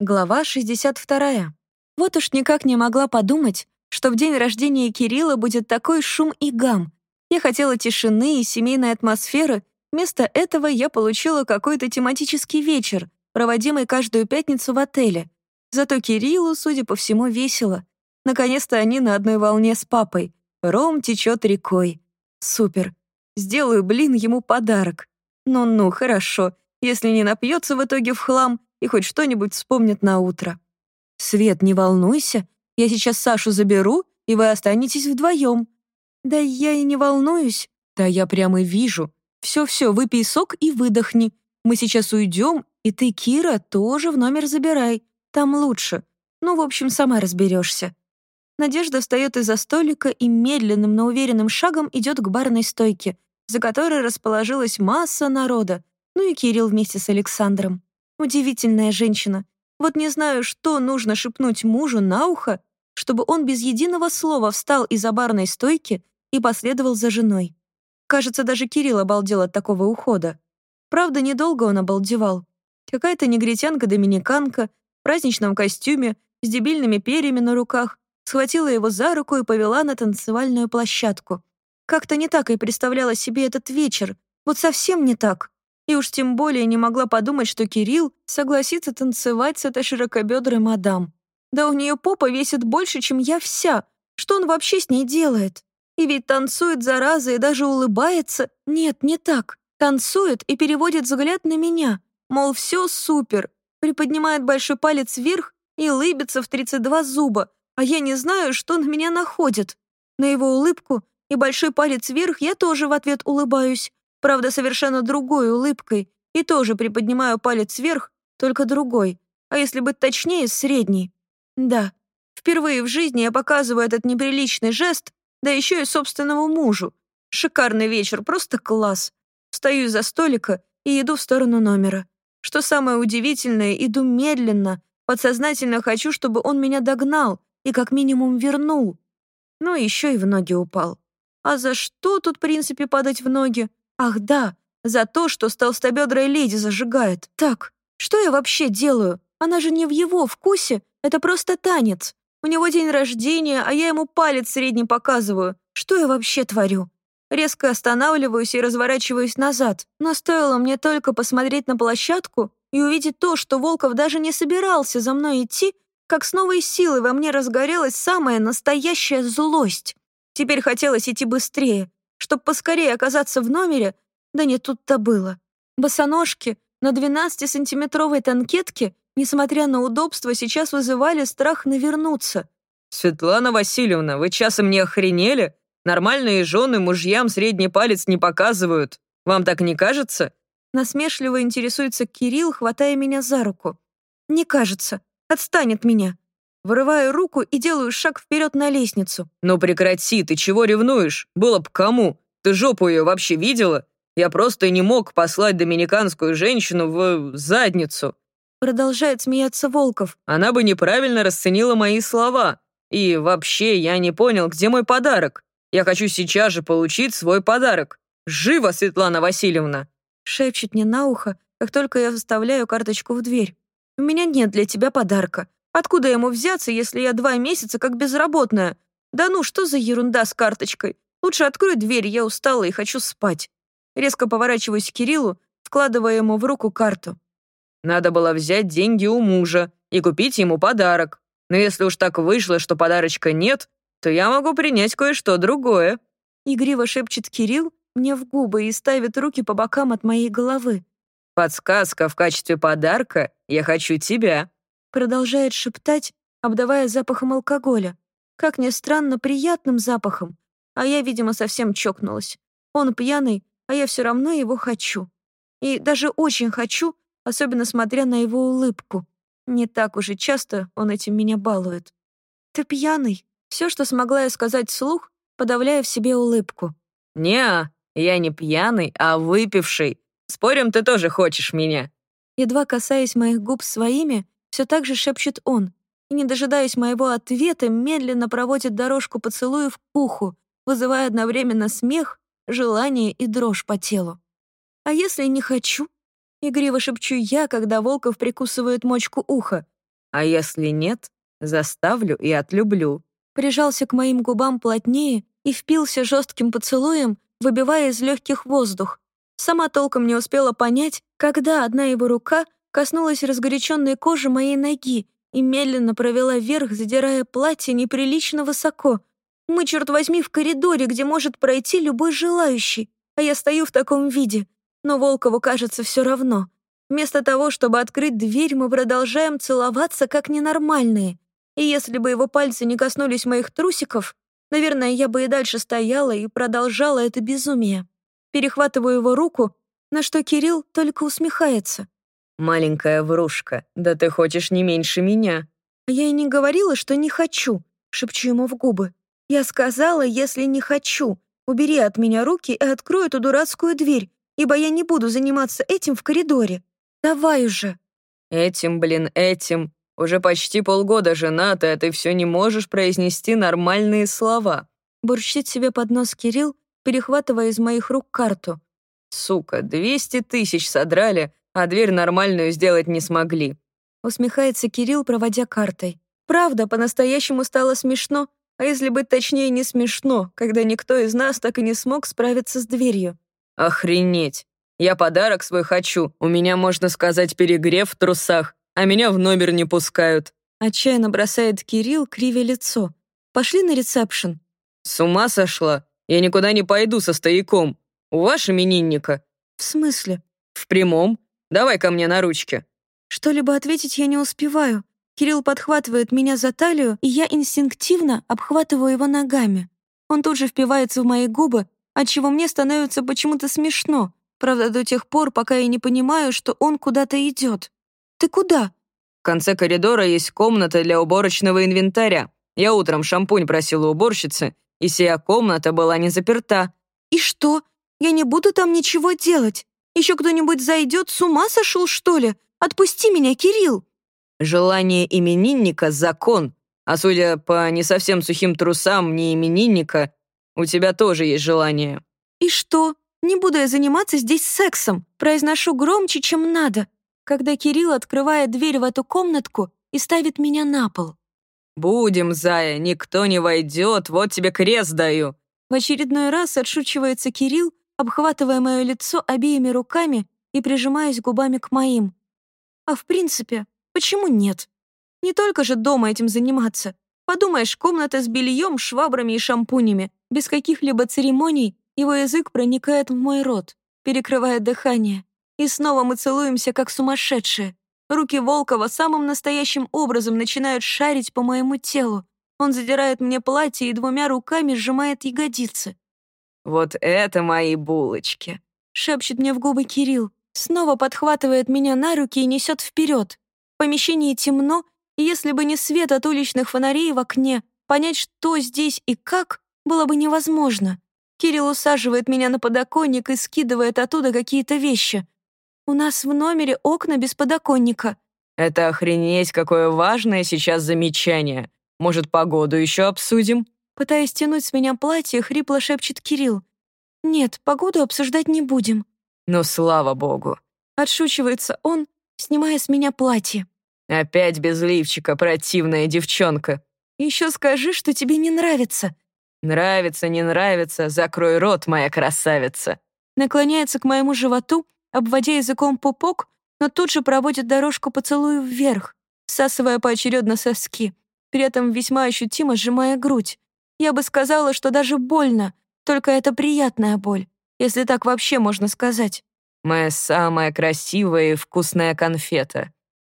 Глава 62. Вот уж никак не могла подумать, что в день рождения Кирилла будет такой шум и гам. Я хотела тишины и семейной атмосферы, вместо этого я получила какой-то тематический вечер, проводимый каждую пятницу в отеле. Зато Кириллу, судя по всему, весело. Наконец-то они на одной волне с папой. Ром течет рекой. Супер. Сделаю, блин, ему подарок. Ну-ну, хорошо. Если не напьется в итоге в хлам, и хоть что-нибудь вспомнит на утро. «Свет, не волнуйся, я сейчас Сашу заберу, и вы останетесь вдвоем». «Да я и не волнуюсь». «Да я прямо вижу. Все-все, выпей сок и выдохни. Мы сейчас уйдем, и ты, Кира, тоже в номер забирай. Там лучше. Ну, в общем, сама разберешься». Надежда встает из-за столика и медленным, но уверенным шагом идет к барной стойке, за которой расположилась масса народа, ну и Кирилл вместе с Александром. Удивительная женщина. Вот не знаю, что нужно шепнуть мужу на ухо, чтобы он без единого слова встал из-за барной стойки и последовал за женой. Кажется, даже Кирилл обалдел от такого ухода. Правда, недолго он обалдевал. Какая-то негритянка-доминиканка в праздничном костюме с дебильными перьями на руках схватила его за руку и повела на танцевальную площадку. Как-то не так и представляла себе этот вечер. Вот совсем не так. И уж тем более не могла подумать, что Кирилл согласится танцевать с этой широкобедрой мадам. Да у нее попа весит больше, чем я вся. Что он вообще с ней делает? И ведь танцует, зараза, и даже улыбается. Нет, не так. Танцует и переводит взгляд на меня. Мол, все супер. Приподнимает большой палец вверх и улыбится в 32 зуба. А я не знаю, что на меня находит. На его улыбку и большой палец вверх я тоже в ответ улыбаюсь. Правда, совершенно другой улыбкой, и тоже приподнимаю палец вверх, только другой, а если быть точнее, средний. Да, впервые в жизни я показываю этот неприличный жест, да еще и собственному мужу. Шикарный вечер, просто класс. Встаю из-за столика и иду в сторону номера. Что самое удивительное, иду медленно, подсознательно хочу, чтобы он меня догнал и как минимум вернул. Ну, еще и в ноги упал. А за что тут, в принципе, падать в ноги? Ах да, за то, что с толстобедрой леди зажигает. Так, что я вообще делаю? Она же не в его вкусе, это просто танец. У него день рождения, а я ему палец средний показываю. Что я вообще творю? Резко останавливаюсь и разворачиваюсь назад. Но стоило мне только посмотреть на площадку и увидеть то, что Волков даже не собирался за мной идти, как с новой силой во мне разгорелась самая настоящая злость. Теперь хотелось идти быстрее, чтобы поскорее оказаться в номере, да не тут-то было. Босоножки на 12-сантиметровой танкетке, несмотря на удобство, сейчас вызывали страх навернуться. «Светлана Васильевна, вы часом не охренели? Нормальные жены мужьям средний палец не показывают. Вам так не кажется?» Насмешливо интересуется Кирилл, хватая меня за руку. «Не кажется. Отстань от меня. Вырываю руку и делаю шаг вперед на лестницу. «Ну прекрати, ты чего ревнуешь? Было б кому? Ты жопу ее вообще видела? Я просто не мог послать доминиканскую женщину в задницу». Продолжает смеяться Волков. «Она бы неправильно расценила мои слова. И вообще я не понял, где мой подарок. Я хочу сейчас же получить свой подарок. Живо, Светлана Васильевна!» Шепчет мне на ухо, как только я вставляю карточку в дверь. «У меня нет для тебя подарка. Откуда ему взяться, если я два месяца как безработная? Да ну, что за ерунда с карточкой? Лучше открой дверь, я устала и хочу спать. Резко поворачиваюсь к Кириллу, вкладывая ему в руку карту. Надо было взять деньги у мужа и купить ему подарок. Но если уж так вышло, что подарочка нет, то я могу принять кое-что другое. Игриво шепчет Кирилл мне в губы и ставит руки по бокам от моей головы. Подсказка в качестве подарка «Я хочу тебя». Продолжает шептать, обдавая запахом алкоголя. Как ни странно, приятным запахом. А я, видимо, совсем чокнулась. Он пьяный, а я все равно его хочу. И даже очень хочу, особенно смотря на его улыбку. Не так уже часто он этим меня балует. «Ты пьяный?» Все, что смогла я сказать вслух, подавляя в себе улыбку. «Не, я не пьяный, а выпивший. Спорим, ты тоже хочешь меня?» Едва касаясь моих губ своими, все так же шепчет он, и, не дожидаясь моего ответа, медленно проводит дорожку поцелуев к уху, вызывая одновременно смех, желание и дрожь по телу. «А если не хочу?» — игриво шепчу я, когда Волков прикусывает мочку уха. А если нет, заставлю и отлюблю». Прижался к моим губам плотнее и впился жестким поцелуем, выбивая из легких воздух. Сама толком не успела понять, когда одна его рука коснулась разгоряченной кожи моей ноги и медленно провела вверх, задирая платье неприлично высоко. Мы, черт возьми, в коридоре, где может пройти любой желающий, а я стою в таком виде. Но Волкову кажется все равно. Вместо того, чтобы открыть дверь, мы продолжаем целоваться как ненормальные. И если бы его пальцы не коснулись моих трусиков, наверное, я бы и дальше стояла и продолжала это безумие. Перехватываю его руку, на что Кирилл только усмехается. «Маленькая врушка, да ты хочешь не меньше меня». Я и не говорила, что не хочу, шепчу ему в губы. Я сказала, если не хочу. Убери от меня руки и открой эту дурацкую дверь, ибо я не буду заниматься этим в коридоре. Давай уже. Этим, блин, этим. Уже почти полгода жената, а ты все не можешь произнести нормальные слова. Бурчит себе под нос Кирилл, перехватывая из моих рук карту. Сука, двести тысяч содрали, а дверь нормальную сделать не смогли. Усмехается Кирилл, проводя картой. Правда, по-настоящему стало смешно, а если быть точнее, не смешно, когда никто из нас так и не смог справиться с дверью. Охренеть. Я подарок свой хочу. У меня, можно сказать, перегрев в трусах, а меня в номер не пускают. Отчаянно бросает Кирилл, кривя лицо. Пошли на ресепшн. С ума сошла? Я никуда не пойду со стояком. У вас именинника. В смысле? В прямом. Давай ко мне на ручке. Что-либо ответить я не успеваю. Кирилл подхватывает меня за талию, и я инстинктивно обхватываю его ногами. Он тут же впивается в мои губы, отчего мне становится почему-то смешно, правда, до тех пор, пока я не понимаю, что он куда-то идет. «Ты куда?» В конце коридора есть комната для уборочного инвентаря. Я утром шампунь просила уборщицы, и сия комната была не заперта. «И что? Я не буду там ничего делать. Еще кто-нибудь зайдет, с ума сошел, что ли? Отпусти меня, Кирилл!» Желание именинника — закон, а судя по не совсем сухим трусам не именинника, у тебя тоже есть желание». «И что? Не буду я заниматься здесь сексом. Произношу громче, чем надо, когда Кирилл открывает дверь в эту комнатку и ставит меня на пол. «Будем, зая, никто не войдет, вот тебе крест даю». В очередной раз отшучивается Кирилл, обхватывая мое лицо обеими руками и прижимаясь губами к моим. А в принципе, Почему нет? Не только же дома этим заниматься. Подумаешь, комната с бельем, швабрами и шампунями. Без каких-либо церемоний его язык проникает в мой рот, перекрывая дыхание. И снова мы целуемся, как сумасшедшие. Руки Волкова самым настоящим образом начинают шарить по моему телу. Он задирает мне платье и двумя руками сжимает ягодицы. «Вот это мои булочки!» — шепчет мне в губы Кирилл. Снова подхватывает меня на руки и несет вперед. В помещении темно, и если бы не свет от уличных фонарей в окне, понять, что здесь и как, было бы невозможно. Кирилл усаживает меня на подоконник и скидывает оттуда какие-то вещи. У нас в номере окна без подоконника. Это охренеть, какое важное сейчас замечание. Может, погоду еще обсудим? Пытаясь тянуть с меня платье, хрипло шепчет Кирилл. Нет, погоду обсуждать не будем. Ну, слава богу. Отшучивается он, снимая с меня платье. «Опять без лифчика, противная девчонка!» «Еще скажи, что тебе не нравится!» «Нравится, не нравится, закрой рот, моя красавица!» Наклоняется к моему животу, обводя языком пупок, но тут же проводит дорожку поцелую вверх, всасывая поочередно соски, при этом весьма ощутимо сжимая грудь. Я бы сказала, что даже больно, только это приятная боль, если так вообще можно сказать. Моя самая красивая и вкусная конфета».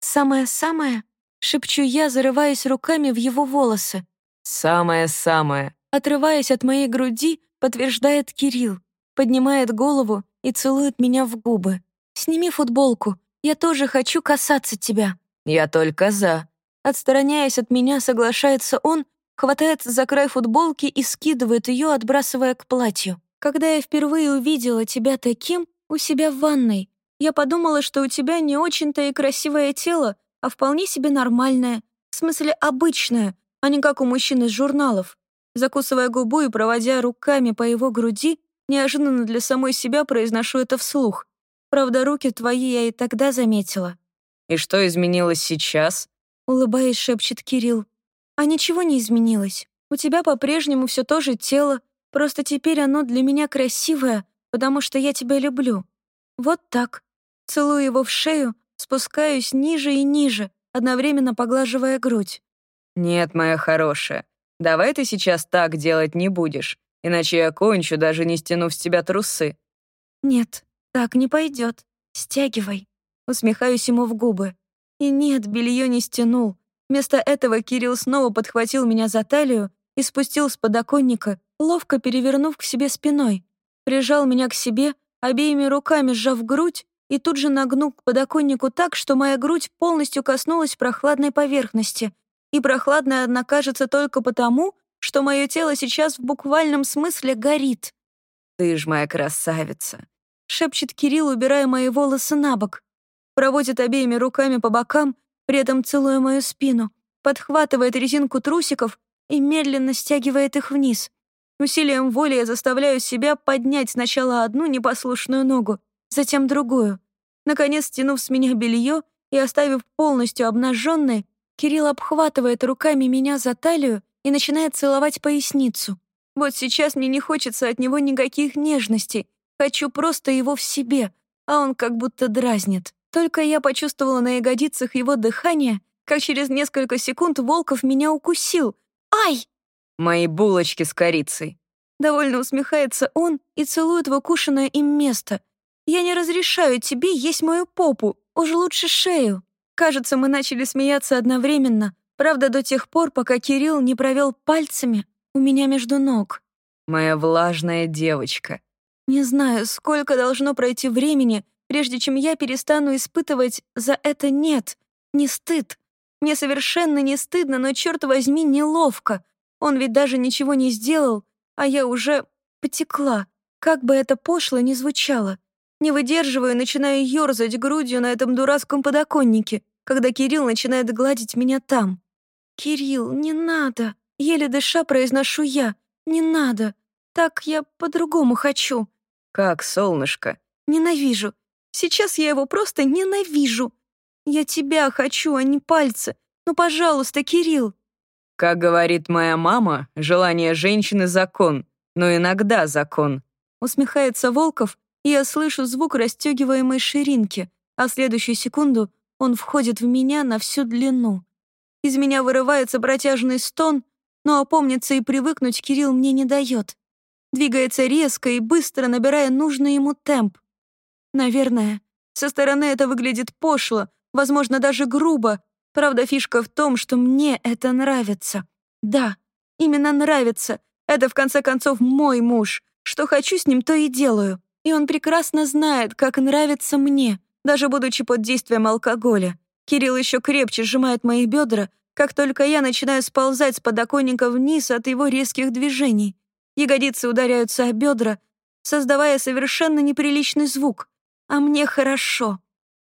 «Самая-самая?» — шепчу я, зарываясь руками в его волосы. «Самая-самая». Отрываясь от моей груди, подтверждает Кирилл, поднимает голову и целует меня в губы. «Сними футболку, я тоже хочу касаться тебя». «Я только за». Отстраняясь от меня, соглашается он, хватается за край футболки и скидывает ее, отбрасывая к платью. Когда я впервые увидела тебя таким, у себя в ванной. Я подумала, что у тебя не очень-то и красивое тело, а вполне себе нормальное, в смысле обычное, а не как у мужчин из журналов. Закусывая губу и проводя руками по его груди, неожиданно для самой себя произношу это вслух. Правда, руки твои я и тогда заметила. И что изменилось сейчас? улыбаясь, шепчет Кирилл. «А ничего не изменилось. У тебя по-прежнему все то же тело, просто теперь оно для меня красивое, потому что я тебя люблю. Вот так. Целую его в шею, спускаюсь ниже и ниже, одновременно поглаживая грудь. «Нет, моя хорошая, давай ты сейчас так делать не будешь, иначе я кончу, даже не стянув с тебя трусы». «Нет, так не пойдет. Стягивай». Усмехаюсь ему в губы. И нет, белье не стянул. Вместо этого Кирилл снова подхватил меня за талию и спустил с подоконника, ловко перевернув к себе спиной. Прижал меня к себе, обеими руками сжав грудь, и тут же нагнул к подоконнику так, что моя грудь полностью коснулась прохладной поверхности. И прохладная она кажется только потому, что мое тело сейчас в буквальном смысле горит. «Ты ж моя красавица», — шепчет Кирилл, убирая мои волосы на бок. Проводит обеими руками по бокам, при этом целуя мою спину, подхватывает резинку трусиков и медленно стягивает их вниз. Усилием воли я заставляю себя поднять сначала одну непослушную ногу, затем другую. Наконец, стянув с меня белье и оставив полностью обнаженной, Кирилл обхватывает руками меня за талию и начинает целовать поясницу. Вот сейчас мне не хочется от него никаких нежностей, хочу просто его в себе, а он как будто дразнит. Только я почувствовала на ягодицах его дыхание, как через несколько секунд Волков меня укусил. «Ай!» «Мои булочки с корицей». Довольно усмехается он и целует в укушенное им место — я не разрешаю тебе есть мою попу, уж лучше шею». Кажется, мы начали смеяться одновременно, правда, до тех пор, пока Кирилл не провел пальцами у меня между ног. «Моя влажная девочка». Не знаю, сколько должно пройти времени, прежде чем я перестану испытывать за это «нет», не стыд. Мне совершенно не стыдно, но, черт возьми, неловко. Он ведь даже ничего не сделал, а я уже потекла, как бы это пошло ни звучало. Не выдерживаю, начинаю ёрзать грудью на этом дурацком подоконнике, когда Кирилл начинает гладить меня там. «Кирилл, не надо!» Еле дыша произношу я. «Не надо! Так я по-другому хочу!» «Как, солнышко?» «Ненавижу! Сейчас я его просто ненавижу! Я тебя хочу, а не пальцы! Ну, пожалуйста, Кирилл!» «Как говорит моя мама, желание женщины — закон, но иногда закон», усмехается Волков, и я слышу звук расстегиваемой ширинки, а в следующую секунду он входит в меня на всю длину. Из меня вырывается протяжный стон, но опомниться и привыкнуть Кирилл мне не дает. Двигается резко и быстро, набирая нужный ему темп. Наверное, со стороны это выглядит пошло, возможно, даже грубо. Правда, фишка в том, что мне это нравится. Да, именно нравится. Это, в конце концов, мой муж. Что хочу с ним, то и делаю. И он прекрасно знает, как нравится мне, даже будучи под действием алкоголя. Кирилл еще крепче сжимает мои бедра, как только я начинаю сползать с подоконника вниз от его резких движений. Ягодицы ударяются о бедра, создавая совершенно неприличный звук. А мне хорошо.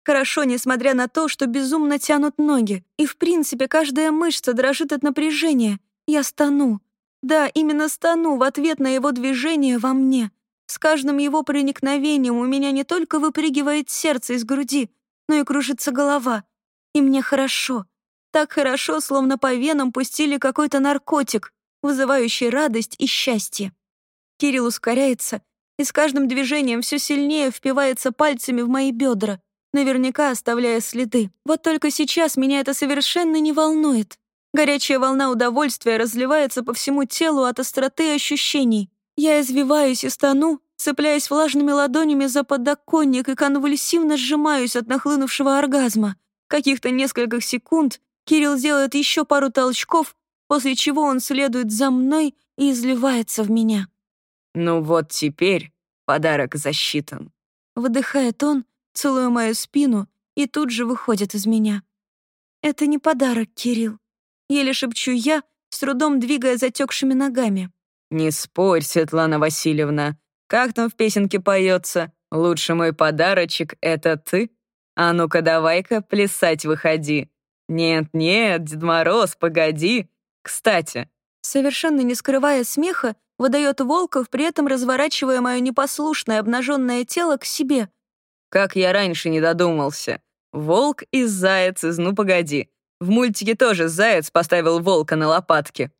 Хорошо, несмотря на то, что безумно тянут ноги. И, в принципе, каждая мышца дрожит от напряжения. Я стану. Да, именно стану в ответ на его движение во мне. С каждым его проникновением у меня не только выпрыгивает сердце из груди, но и кружится голова. И мне хорошо. Так хорошо, словно по венам пустили какой-то наркотик, вызывающий радость и счастье. Кирилл ускоряется и с каждым движением все сильнее впивается пальцами в мои бедра, наверняка оставляя следы. Вот только сейчас меня это совершенно не волнует. Горячая волна удовольствия разливается по всему телу от остроты ощущений. Я извиваюсь и стану, цепляясь влажными ладонями за подоконник и конвульсивно сжимаюсь от нахлынувшего оргазма. Каких-то несколько секунд Кирилл делает еще пару толчков, после чего он следует за мной и изливается в меня. «Ну вот теперь подарок засчитан», — выдыхает он, целуя мою спину, и тут же выходит из меня. «Это не подарок, Кирилл», — еле шепчу я, с трудом двигая затекшими ногами. «Не спорь, Светлана Васильевна. Как там в песенке поется? Лучше мой подарочек — это ты? А ну-ка давай-ка плясать выходи. Нет-нет, Дед Мороз, погоди. Кстати». Совершенно не скрывая смеха, выдает Волков, при этом разворачивая мое непослушное обнаженное тело к себе. «Как я раньше не додумался. Волк и заяц из «Ну, погоди». В мультике тоже заяц поставил волка на лопатки.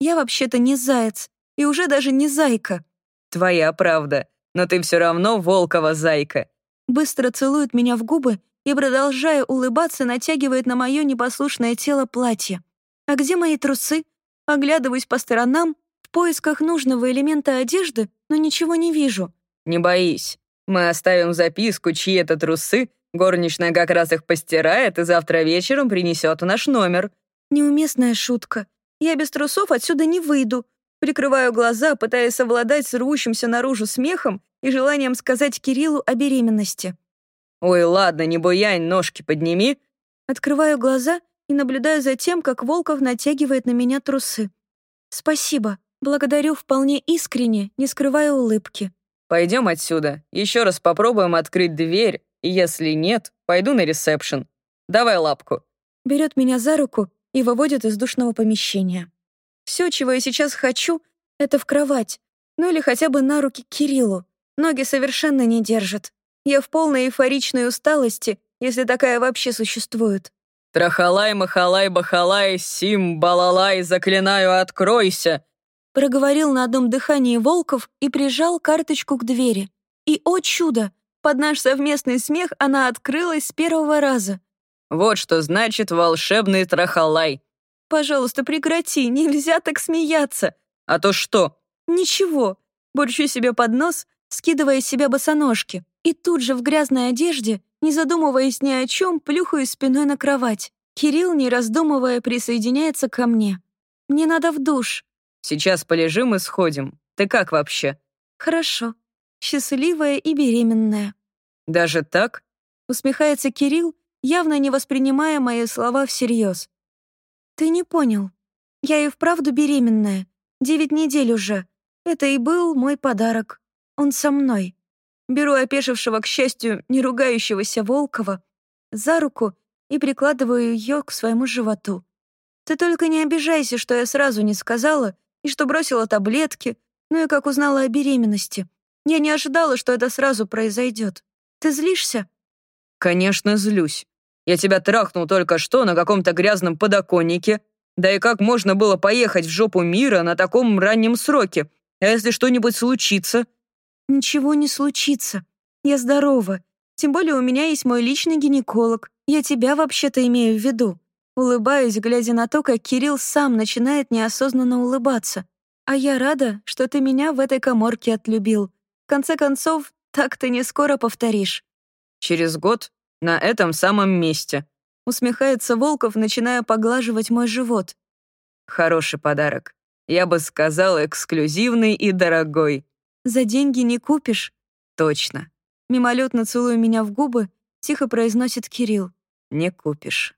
Я вообще-то не заяц, и уже даже не зайка. Твоя правда, но ты все равно волкова зайка. Быстро целует меня в губы и, продолжая улыбаться, натягивает на мое непослушное тело платье. А где мои трусы? Оглядываюсь по сторонам, в поисках нужного элемента одежды, но ничего не вижу. Не боись, мы оставим записку, чьи это трусы, горничная как раз их постирает и завтра вечером принесет в наш номер. Неуместная шутка. Я без трусов отсюда не выйду. Прикрываю глаза, пытаясь совладать с рвущимся наружу смехом и желанием сказать Кириллу о беременности. «Ой, ладно, не буянь, ножки подними». Открываю глаза и наблюдаю за тем, как Волков натягивает на меня трусы. «Спасибо. Благодарю вполне искренне, не скрывая улыбки». «Пойдем отсюда. Еще раз попробуем открыть дверь, и если нет, пойду на ресепшн. Давай лапку». Берет меня за руку и выводит из душного помещения. Все, чего я сейчас хочу, это в кровать, ну или хотя бы на руки Кириллу. Ноги совершенно не держат. Я в полной эйфоричной усталости, если такая вообще существует. «Трахалай, махалай, бахалай, сим, балалай, заклинаю, откройся!» Проговорил на одном дыхании Волков и прижал карточку к двери. И, о чудо, под наш совместный смех она открылась с первого раза. «Вот что значит волшебный трахалай!» «Пожалуйста, прекрати, нельзя так смеяться!» «А то что?» «Ничего!» Борчу себе под нос, скидывая с себя босоножки. И тут же в грязной одежде не задумываясь ни о чем, плюхаю спиной на кровать. Кирилл, не раздумывая, присоединяется ко мне. Мне надо в душ. Сейчас полежим и сходим. Ты как вообще? Хорошо. Счастливая и беременная. Даже так? Усмехается Кирилл, явно не воспринимая мои слова всерьез. Ты не понял. Я и вправду беременная. Девять недель уже. Это и был мой подарок. Он со мной. Беру опешившего, к счастью, не ругающегося Волкова за руку и прикладываю ее к своему животу. Ты только не обижайся, что я сразу не сказала и что бросила таблетки, ну и как узнала о беременности. Я не ожидала, что это сразу произойдет. Ты злишься? Конечно, злюсь. Я тебя трахнул только что на каком-то грязном подоконнике. Да и как можно было поехать в жопу мира на таком раннем сроке? А если что-нибудь случится? Ничего не случится. Я здорова. Тем более у меня есть мой личный гинеколог. Я тебя вообще-то имею в виду. Улыбаюсь, глядя на то, как Кирилл сам начинает неосознанно улыбаться. А я рада, что ты меня в этой коморке отлюбил. В конце концов, так ты не скоро повторишь. Через год на этом самом месте. Усмехается Волков, начиная поглаживать мой живот. Хороший подарок. Я бы сказал, эксклюзивный и дорогой. За деньги не купишь?» «Точно». Мимолетно целуя меня в губы, тихо произносит Кирилл. «Не купишь».